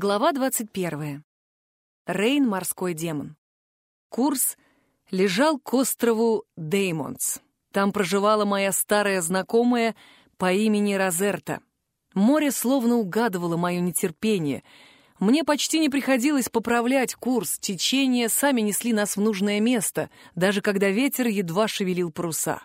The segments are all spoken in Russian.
Глава 21. Рейн — морской демон. Курс лежал к острову Деймонс. Там проживала моя старая знакомая по имени Розерта. Море словно угадывало мое нетерпение. Мне почти не приходилось поправлять курс, течения сами несли нас в нужное место, даже когда ветер едва шевелил паруса.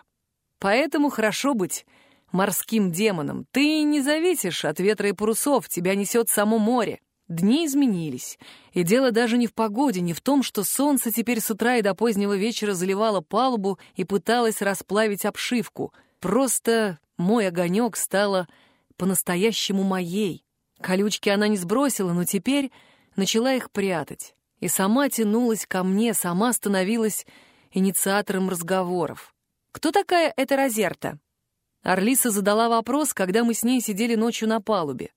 Поэтому хорошо быть морским демоном. Ты не зависишь от ветра и парусов, тебя несет само море. Дни изменились, и дело даже не в погоде, не в том, что солнце теперь с утра и до позднего вечера заливало палубу и пыталось расплавить обшивку. Просто мой огонек стала по-настоящему моей. Колючки она не сбросила, но теперь начала их прятать. И сама тянулась ко мне, сама становилась инициатором разговоров. «Кто такая эта Розерта?» Орлиса задала вопрос, когда мы с ней сидели ночью на палубе.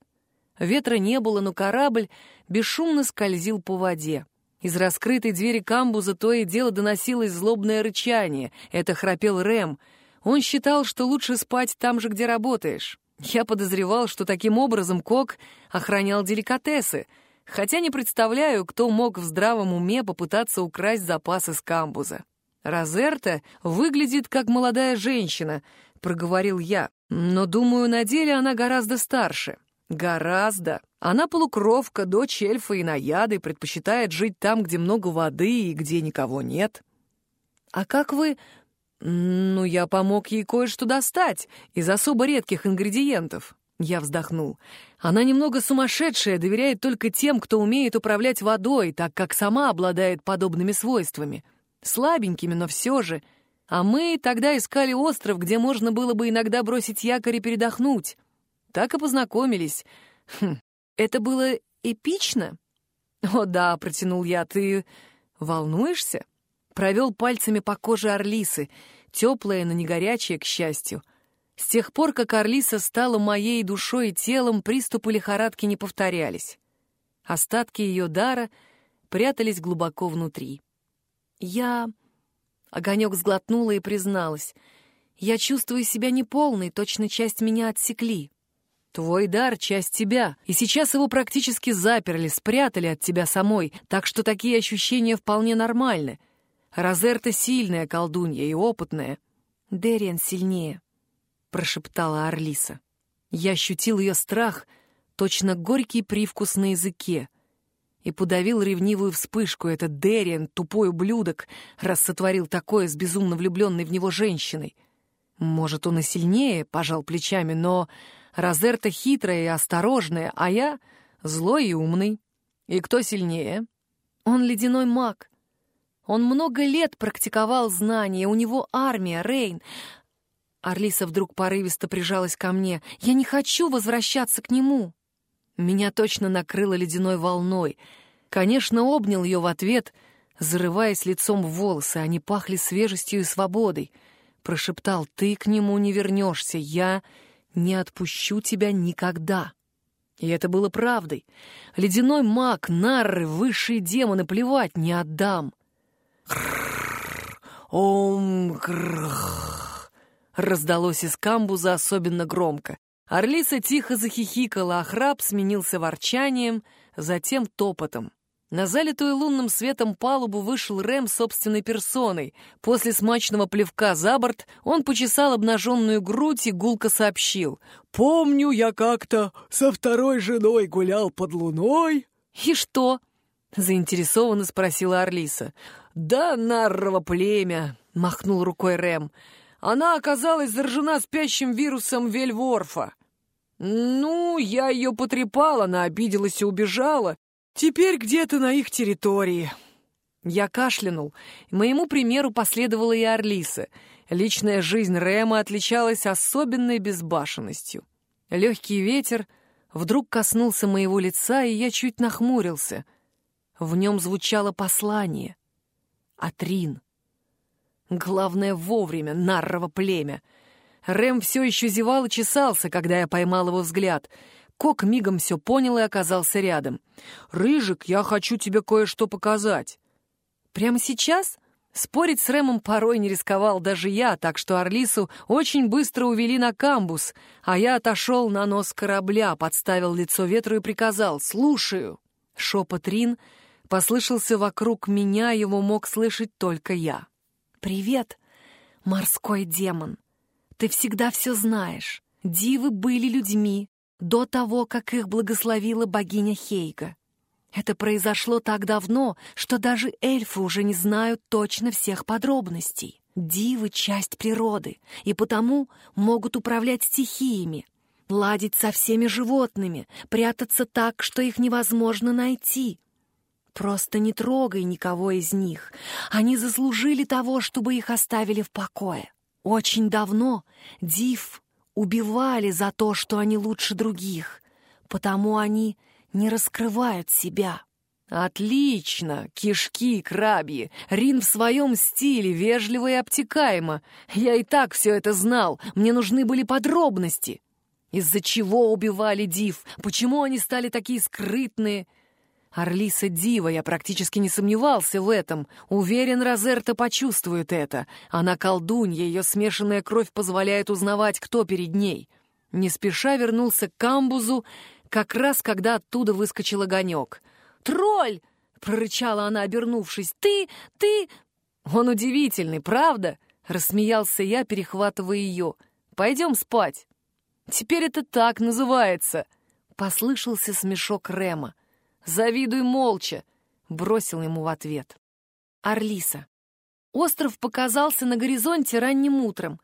Ветра не было, но корабль бесшумно скользил по воде. Из раскрытой двери камбуза то и дело доносилось злобное рычание. Это храпел Рэм. Он считал, что лучше спать там же, где работаешь. Я подозревал, что таким образом Кок охранял деликатесы, хотя не представляю, кто мог в здравом уме попытаться украсть запасы с камбуза. «Розерта выглядит как молодая женщина», — проговорил я, «но, думаю, на деле она гораздо старше». Гораздо. Она полукровка, дочь эльфа и наяды, предпочитает жить там, где много воды и где никого нет. А как вы... Ну, я помог ей кое-что достать из особо редких ингредиентов. Я вздохнул. Она немного сумасшедшая, доверяет только тем, кто умеет управлять водой, так как сама обладает подобными свойствами. Слабенькими, но все же. А мы тогда искали остров, где можно было бы иногда бросить якорь и передохнуть. Так и познакомились. Хм, это было эпично? О да, протянул я, ты волнуешься? Провел пальцами по коже Орлисы, теплая, но не горячая, к счастью. С тех пор, как Орлиса стала моей душой и телом, приступы лихорадки не повторялись. Остатки ее дара прятались глубоко внутри. Я... Огонек сглотнула и призналась. Я чувствую себя неполной, точно часть меня отсекли. Твой дар — часть тебя, и сейчас его практически заперли, спрятали от тебя самой, так что такие ощущения вполне нормальны. Розерта сильная колдунья и опытная. Дериан сильнее, — прошептала Орлиса. Я ощутил ее страх, точно горький привкус на языке, и подавил ревнивую вспышку. Этот Дериан, тупой ублюдок, раз сотворил такое с безумно влюбленной в него женщиной. Может, он и сильнее, — пожал плечами, но Розерта хитрая и осторожная, а я злой и умный. И кто сильнее? Он ледяной маг. Он много лет практиковал знания, у него армия, Рейн. Орлиса вдруг порывисто прижалась ко мне. Я не хочу возвращаться к нему. Меня точно накрыло ледяной волной. Конечно, обнял ее в ответ, зарываясь лицом в волосы. Они пахли свежестью и свободой. Прошептал, ты к нему не вернешься, я не отпущу тебя никогда. И это было правдой. Ледяной маг, нарры, высшие демоны, плевать, не отдам. Раздалось из камбуза особенно громко. Орлиса тихо захихикала, а храп сменился ворчанием, затем топотом. На залитую лунным светом палубу вышел Рэм собственной персоной. После смачного плевка за борт он почесал обнаженную грудь и гулко сообщил. «Помню, я как-то со второй женой гулял под луной». «И что?» — заинтересованно спросила Орлиса. «Да наррово племя», — махнул рукой Рэм. «Она оказалась заражена спящим вирусом Вельворфа. Ну, я ее потрепала, она обиделась и убежала, Теперь где-то на их территории. Я кашлянул. Моему примеру последовала и Орлиса. Личная жизнь Рэма отличалась особенной безбашенностью. Легкий ветер вдруг коснулся моего лица, и я чуть нахмурился. В нем звучало послание. Атрин. Главное, вовремя, наррово племя. Рэм все еще зевал и чесался, когда я поймал его взгляд — Кок мигом все понял и оказался рядом. «Рыжик, я хочу тебе кое-что показать». «Прямо сейчас?» Спорить с Рэмом порой не рисковал даже я, так что Орлису очень быстро увели на камбус, а я отошел на нос корабля, подставил лицо ветру и приказал «Слушаю». Шепот Рин послышался вокруг меня, его мог слышать только я. «Привет, морской демон. Ты всегда все знаешь. Дивы были людьми до того, как их благословила богиня Хейга. Это произошло так давно, что даже эльфы уже не знают точно всех подробностей. Дивы — часть природы, и потому могут управлять стихиями, ладить со всеми животными, прятаться так, что их невозможно найти. Просто не трогай никого из них. Они заслужили того, чтобы их оставили в покое. Очень давно див убивали за то, что они лучше других, потому они не раскрывают себя. «Отлично! Кишки, крабьи! Рин в своем стиле, вежливо и обтекаемо. Я и так все это знал, мне нужны были подробности. Из-за чего убивали Див? Почему они стали такие скрытные?» Орлиса Дива, я практически не сомневался в этом. Уверен, Розерта почувствует это. Она колдунья, ее смешанная кровь позволяет узнавать, кто перед ней. Не спеша вернулся к камбузу, как раз когда оттуда выскочил огонек. «Тролль!» — прорычала она, обернувшись. «Ты... ты...» «Он удивительный, правда?» — рассмеялся я, перехватывая ее. «Пойдем спать». «Теперь это так называется!» — послышался смешок Рема. «Завидуй молча!» — бросил ему в ответ. Орлиса. Остров показался на горизонте ранним утром.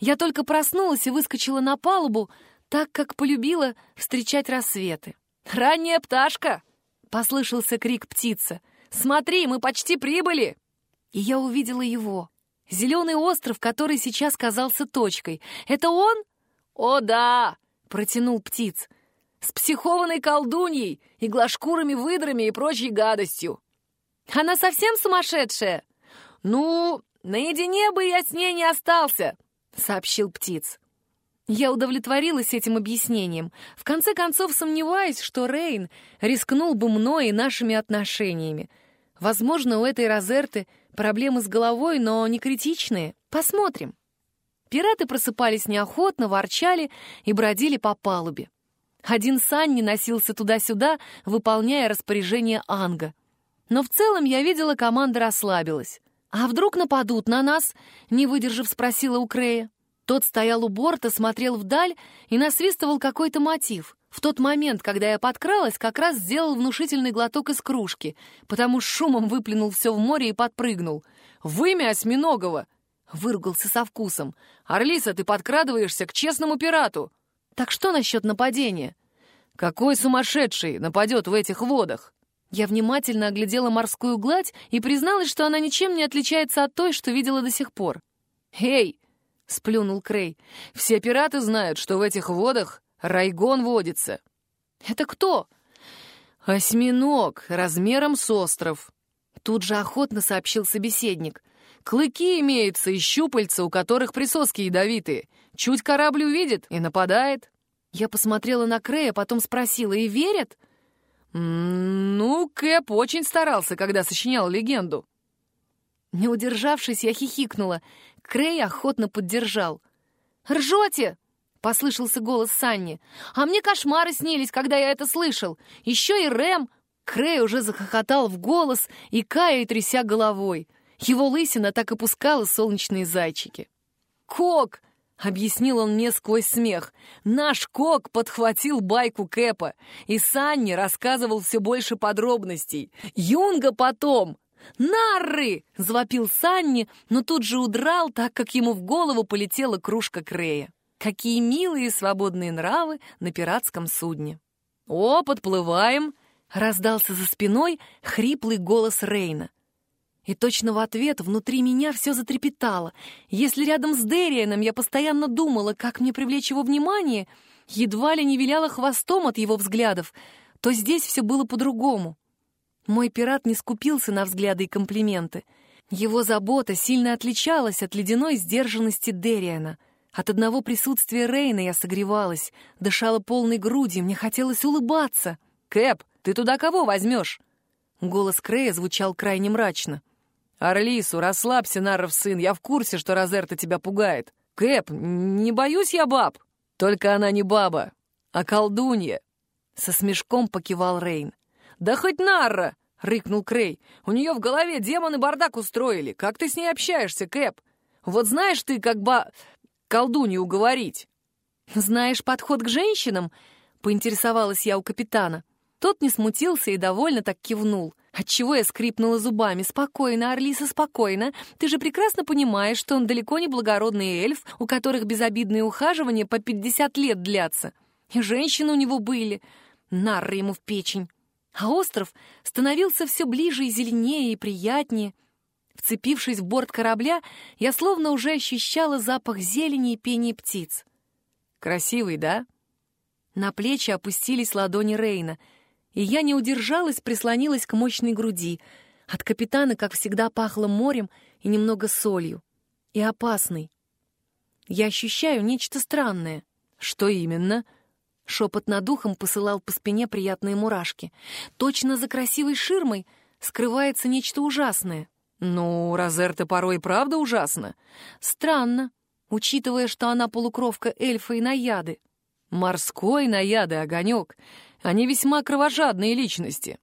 Я только проснулась и выскочила на палубу, так как полюбила встречать рассветы. «Ранняя пташка!» — послышался крик птицы. «Смотри, мы почти прибыли!» И я увидела его. Зеленый остров, который сейчас казался точкой. «Это он?» «О, да!» — протянул птиц. «С психованной колдуньей, иглошкурыми выдрами и прочей гадостью». «Она совсем сумасшедшая?» «Ну, наедине бы я с ней не остался», — сообщил птиц. Я удовлетворилась этим объяснением. В конце концов, сомневаюсь, что Рейн рискнул бы мной и нашими отношениями. Возможно, у этой Розерты проблемы с головой, но не критичные. Посмотрим. Пираты просыпались неохотно, ворчали и бродили по палубе. Один Санни носился туда-сюда, выполняя распоряжение Анга. Но в целом я видела, команда расслабилась. «А вдруг нападут на нас?» — не выдержав, спросила у Крея. Тот стоял у борта, смотрел вдаль и насвистывал какой-то мотив. В тот момент, когда я подкралась, как раз сделал внушительный глоток из кружки, потому шумом выплюнул все в море и подпрыгнул. «Вымя осьминогого!» — выругался со вкусом. «Орлиса, ты подкрадываешься к честному пирату!» «Так что насчет нападения?» «Какой сумасшедший нападет в этих водах?» Я внимательно оглядела морскую гладь и призналась, что она ничем не отличается от той, что видела до сих пор. «Эй, — сплюнул Крей. «Все пираты знают, что в этих водах райгон водится». «Это кто?» «Осьминог, размером с остров». Тут же охотно сообщил собеседник. «Клыки имеются и щупальца, у которых присоски ядовитые. Чуть корабль увидит и нападает». Я посмотрела на Крея, потом спросила, и верят? «Ну, Кэп очень старался, когда сочинял легенду». Не удержавшись, я хихикнула. Крей охотно поддержал. «Ржете!» — послышался голос Санни. «А мне кошмары снились, когда я это слышал. Еще и Рэм!» Крей уже захохотал в голос и Кая тряся головой. Его лысина так и пускала солнечные зайчики. «Кок!» — объяснил он мне сквозь смех. «Наш Кок подхватил байку Кэпа, и Санни рассказывал все больше подробностей. Юнга потом «Нарры!» — завопил Санни, но тут же удрал, так как ему в голову полетела кружка Крея. Какие милые свободные нравы на пиратском судне. «О, подплываем!» — раздался за спиной хриплый голос Рейна. И точно в ответ внутри меня все затрепетало. Если рядом с Дерианом я постоянно думала, как мне привлечь его внимание, едва ли не виляла хвостом от его взглядов, то здесь все было по-другому. Мой пират не скупился на взгляды и комплименты. Его забота сильно отличалась от ледяной сдержанности Дериана. От одного присутствия Рейна я согревалась, дышала полной грудью, мне хотелось улыбаться. «Кэп, ты туда кого возьмешь?» Голос Крея звучал крайне мрачно. «Орлису, расслабься, Наров сын, я в курсе, что Розерта тебя пугает. Кэп, не боюсь я баб. Только она не баба, а колдунья». Со смешком покивал Рейн. «Да хоть Нарра!» — рыкнул Крей. «У нее в голове демоны бардак устроили. Как ты с ней общаешься, Кэп? Вот знаешь ты, как бы колдунью уговорить?» «Знаешь подход к женщинам?» — поинтересовалась я у капитана. Тот не смутился и довольно так кивнул. Отчего я скрипнула зубами. «Спокойно, Орлиса, спокойно. Ты же прекрасно понимаешь, что он далеко не благородный эльф, у которых безобидные ухаживания по пятьдесят лет длятся. И женщины у него были. Нарры ему в печень. А остров становился все ближе и зеленее, и приятнее. Вцепившись в борт корабля, я словно уже ощущала запах зелени и пения птиц. «Красивый, да?» На плечи опустились ладони Рейна, и я не удержалась, прислонилась к мощной груди. От капитана, как всегда, пахло морем и немного солью. И опасный. Я ощущаю нечто странное. Что именно? Шепот над ухом посылал по спине приятные мурашки. Точно за красивой ширмой скрывается нечто ужасное. Ну, Розерта порой правда ужасно. Странно, учитывая, что она полукровка эльфа и наяды. Морской наяды, огонек. Они весьма кровожадные личности.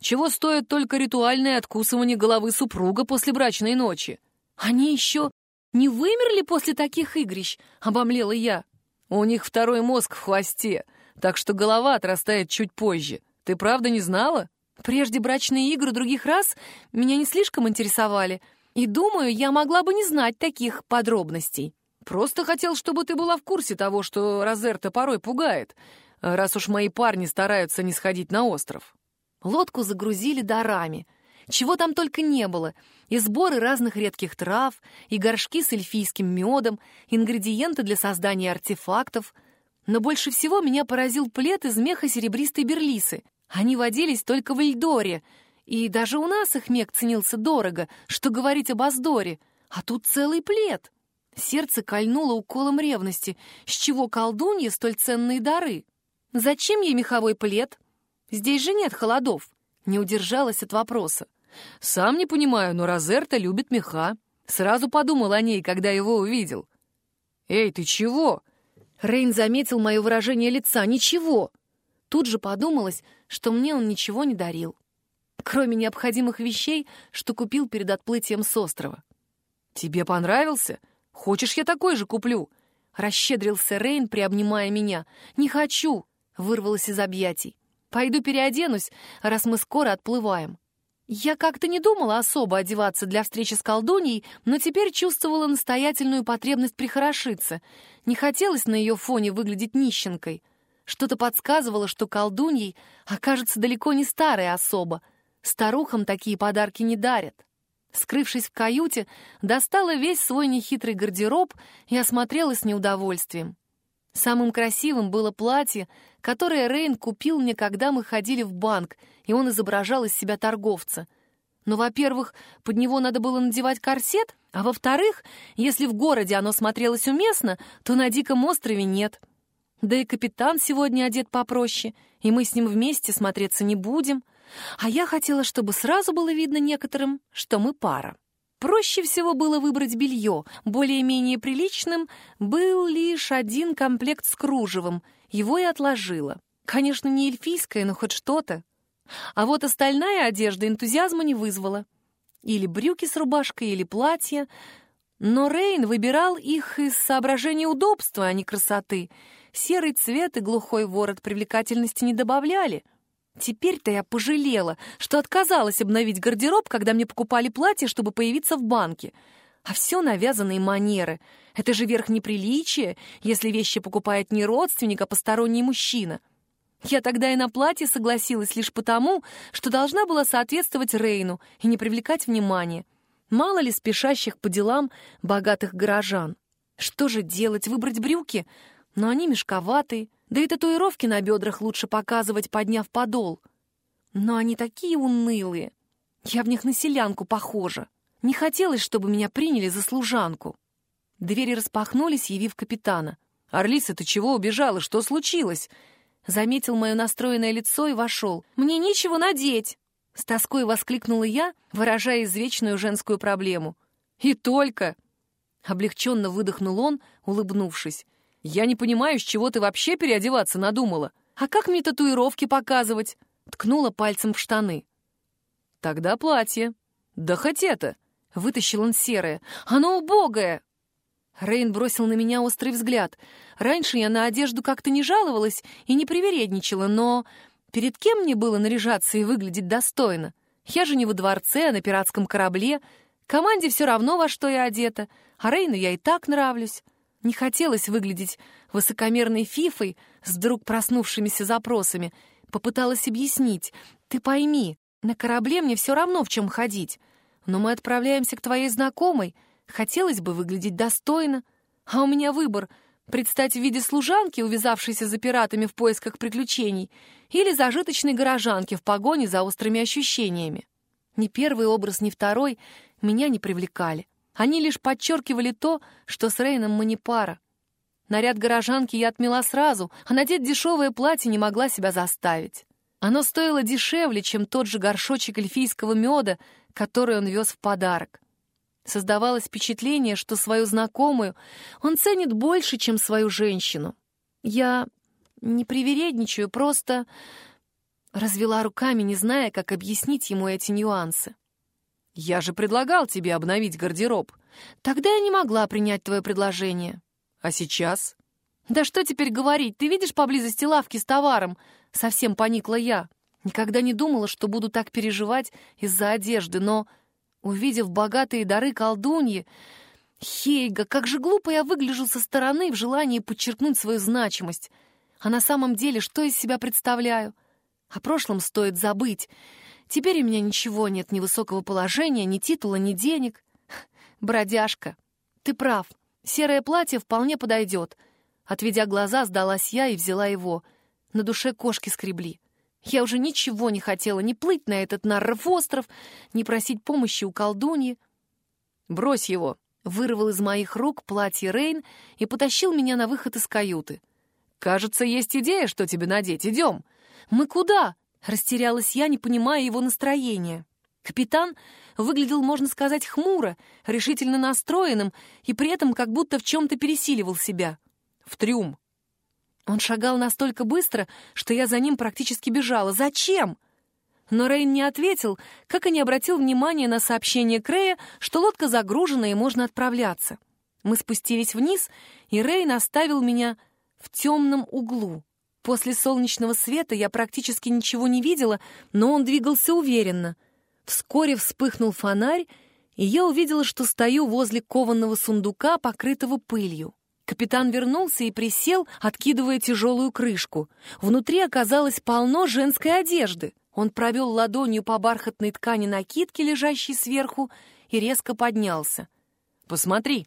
Чего стоит только ритуальное откусывание головы супруга после брачной ночи? Они еще не вымерли после таких игрищ, обомлела я. У них второй мозг в хвосте, так что голова отрастает чуть позже. Ты правда не знала? Прежде брачные игры других раз меня не слишком интересовали, и, думаю, я могла бы не знать таких подробностей. Просто хотел, чтобы ты была в курсе того, что Розерта порой пугает, раз уж мои парни стараются не сходить на остров. Лодку загрузили дарами. Чего там только не было — и сборы разных редких трав, и горшки с эльфийским медом, ингредиенты для создания артефактов. Но больше всего меня поразил плед из меха серебристой берлисы. Они водились только в Эльдоре, и даже у нас их мех ценился дорого, что говорить об Аздоре. А тут целый плед. Сердце кольнуло уколом ревности, с чего колдунье столь ценные дары. Зачем ей меховой плед? Здесь же нет холодов. Не удержалась от вопроса. Сам не понимаю, но Розерта любит меха. Сразу подумал о ней, когда его увидел. «Эй, ты чего?» Рейн заметил мое выражение лица. «Ничего!» Тут же подумалось, что мне он ничего не дарил. Кроме необходимых вещей, что купил перед отплытием с острова. «Тебе понравился? Хочешь, я такой же куплю?» Расщедрился Рейн, приобнимая меня. «Не хочу!» — вырвалась из объятий. «Пойду переоденусь, раз мы скоро отплываем». Я как-то не думала особо одеваться для встречи с колдуньей, но теперь чувствовала настоятельную потребность прихорошиться. Не хотелось на ее фоне выглядеть нищенкой. Что-то подсказывало, что колдуньей окажется далеко не старая особа. Старухам такие подарки не дарят. Скрывшись в каюте, достала весь свой нехитрый гардероб и осмотрела с неудовольствием. Самым красивым было платье, которое Рейн купил мне, когда мы ходили в банк — и он изображал из себя торговца. Но, во-первых, под него надо было надевать корсет, а во-вторых, если в городе оно смотрелось уместно, то на Диком острове нет. Да и капитан сегодня одет попроще, и мы с ним вместе смотреться не будем. А я хотела, чтобы сразу было видно некоторым, что мы пара. Проще всего было выбрать белье. Более-менее приличным был лишь один комплект с кружевом. Его и отложила. Конечно, не эльфийское, но хоть что-то. А вот остальная одежда энтузиазма не вызвала. Или брюки с рубашкой, или платье. Но Рейн выбирал их из соображения удобства, а не красоты. Серый цвет и глухой ворот привлекательности не добавляли. Теперь-то я пожалела, что отказалась обновить гардероб, когда мне покупали платье, чтобы появиться в банке. А все навязанные манеры. Это же верх неприличия, если вещи покупает не родственник, а посторонний мужчина. — я тогда и на платье согласилась лишь потому, что должна была соответствовать Рейну и не привлекать внимания. Мало ли спешащих по делам богатых горожан. Что же делать, выбрать брюки? Но они мешковатые, да и татуировки на бедрах лучше показывать, подняв подол. Но они такие унылые. Я в них на селянку похожа. Не хотелось, чтобы меня приняли за служанку. Двери распахнулись, явив капитана. «Орлиса, ты чего убежала? Что случилось?» заметил мое настроенное лицо и вошел. «Мне нечего надеть!» С тоской воскликнула я, выражая извечную женскую проблему. «И только!» Облегченно выдохнул он, улыбнувшись. «Я не понимаю, с чего ты вообще переодеваться надумала. А как мне татуировки показывать?» ткнула пальцем в штаны. «Тогда платье. Да хоть это!» — вытащил он серое. «Оно убогое!» Рейн бросил на меня острый взгляд. Раньше я на одежду как-то не жаловалась и не привередничала, но перед кем мне было наряжаться и выглядеть достойно? Я же не во дворце, а на пиратском корабле. Команде все равно, во что я одета, а Рейну я и так нравлюсь. Не хотелось выглядеть высокомерной фифой с вдруг проснувшимися запросами. Попыталась объяснить. «Ты пойми, на корабле мне все равно в чем ходить. Но мы отправляемся к твоей знакомой. Хотелось бы выглядеть достойно. А у меня выбор — предстать в виде служанки, увязавшейся за пиратами в поисках приключений, или зажиточной горожанки в погоне за острыми ощущениями. Ни первый образ, ни второй меня не привлекали. Они лишь подчеркивали то, что с Рейном мы не пара. Наряд горожанки я отмела сразу, а надеть дешевое платье не могла себя заставить. Оно стоило дешевле, чем тот же горшочек эльфийского меда, который он вез в подарок. Создавалось впечатление, что свою знакомую он ценит больше, чем свою женщину. Я не привередничаю, просто развела руками, не зная, как объяснить ему эти нюансы. «Я же предлагал тебе обновить гардероб». «Тогда я не могла принять твое предложение». «А сейчас?» «Да что теперь говорить? Ты видишь поблизости лавки с товаром?» Совсем поникла я. Никогда не думала, что буду так переживать из-за одежды, но, увидев богатые дары колдуньи, Хейга, как же глупо я выгляжу со стороны в желании подчеркнуть свою значимость. А на самом деле, что из себя представляю? О прошлом стоит забыть. Теперь у меня ничего нет, ни высокого положения, ни титула, ни денег. Бродяжка, ты прав, серое платье вполне подойдет. Отведя глаза, сдалась я и взяла его. На душе кошки скребли. Я уже ничего не хотела, ни плыть на этот Нарров остров, ни просить помощи у колдуньи. «Брось его!» — вырвал из моих рук платье Рейн и потащил меня на выход из каюты. «Кажется, есть идея, что тебе надеть. Идем!» «Мы куда?» — растерялась я, не понимая его настроения. Капитан выглядел, можно сказать, хмуро, решительно настроенным и при этом как будто в чем-то пересиливал себя. «В трюм!» Он шагал настолько быстро, что я за ним практически бежала. «Зачем?» Но Рейн не ответил, как и не обратил внимания на сообщение Крея, что лодка загружена и можно отправляться. Мы спустились вниз, и Рейн оставил меня в темном углу. После солнечного света я практически ничего не видела, но он двигался уверенно. Вскоре вспыхнул фонарь, и я увидела, что стою возле кованного сундука, покрытого пылью. Капитан вернулся и присел, откидывая тяжелую крышку. Внутри оказалось полно женской одежды. Он провел ладонью по бархатной ткани накидки, лежащей сверху, и резко поднялся. «Посмотри,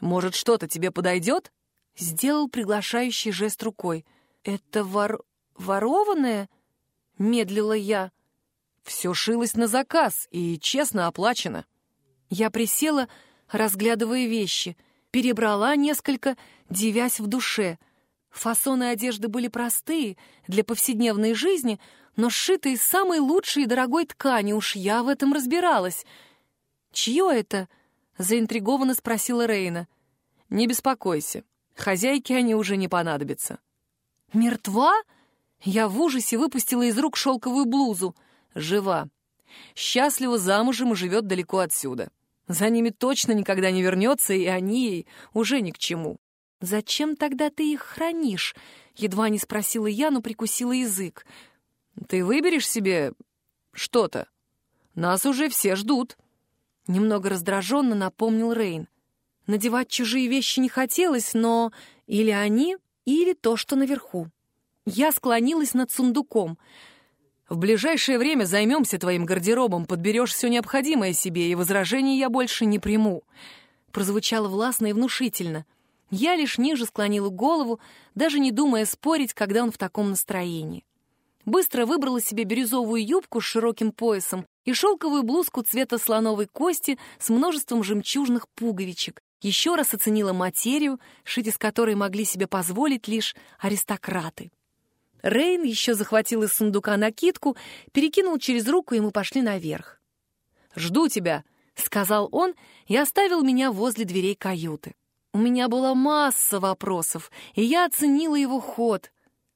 может, что-то тебе подойдет?» Сделал приглашающий жест рукой. «Это вор... ворованное?» — медлила я. «Все шилось на заказ и честно оплачено». Я присела, разглядывая вещи — перебрала несколько, девясь в душе. Фасоны одежды были простые, для повседневной жизни, но сшиты из самой лучшей и дорогой ткани, уж я в этом разбиралась. «Чье это?» — заинтригованно спросила Рейна. «Не беспокойся, хозяйке они уже не понадобятся». «Мертва?» Я в ужасе выпустила из рук шелковую блузу. «Жива. Счастливо замужем и живет далеко отсюда. За ними точно никогда не вернется, и они ей уже ни к чему. «Зачем тогда ты их хранишь?» — едва не спросила я, но прикусила язык. «Ты выберешь себе что-то? Нас уже все ждут». Немного раздраженно напомнил Рейн. Надевать чужие вещи не хотелось, но или они, или то, что наверху. Я склонилась над сундуком — в ближайшее время займемся твоим гардеробом, подберешь все необходимое себе, и возражений я больше не приму». Прозвучало властно и внушительно. Я лишь ниже склонила голову, даже не думая спорить, когда он в таком настроении. Быстро выбрала себе бирюзовую юбку с широким поясом и шелковую блузку цвета слоновой кости с множеством жемчужных пуговичек. Еще раз оценила материю, шить из которой могли себе позволить лишь аристократы. Рейн еще захватил из сундука накидку, перекинул через руку, и мы пошли наверх. «Жду тебя», — сказал он и оставил меня возле дверей каюты. У меня была масса вопросов, и я оценила его ход.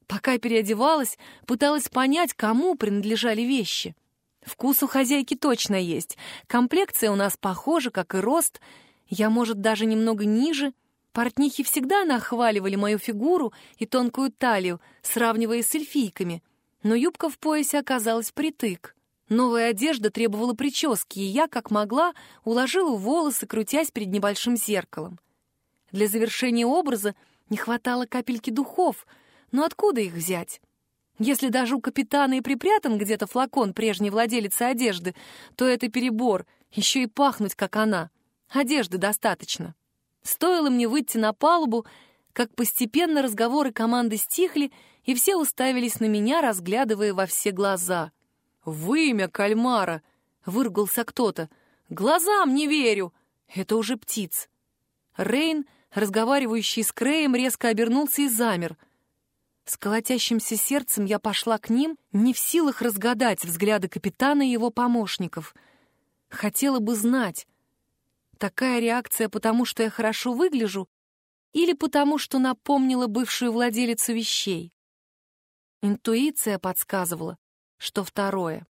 Пока переодевалась, пыталась понять, кому принадлежали вещи. Вкус у хозяйки точно есть. Комплекция у нас похожа, как и рост. Я, может, даже немного ниже. Портнихи всегда нахваливали мою фигуру и тонкую талию, сравнивая с эльфийками. Но юбка в поясе оказалась притык. Новая одежда требовала прически, и я, как могла, уложила волосы, крутясь перед небольшим зеркалом. Для завершения образа не хватало капельки духов, но откуда их взять? Если даже у капитана и припрятан где-то флакон прежней владелицы одежды, то это перебор, еще и пахнуть, как она. Одежды достаточно. Стоило мне выйти на палубу, как постепенно разговоры команды стихли, и все уставились на меня, разглядывая во все глаза. «Вымя кальмара!» — выругался кто-то. «Глазам не верю!» Это уже птиц. Рейн, разговаривающий с Креем, резко обернулся и замер — с колотящимся сердцем я пошла к ним, не в силах разгадать взгляды капитана и его помощников. Хотела бы знать, такая реакция потому, что я хорошо выгляжу, или потому, что напомнила бывшую владелицу вещей. Интуиция подсказывала, что второе.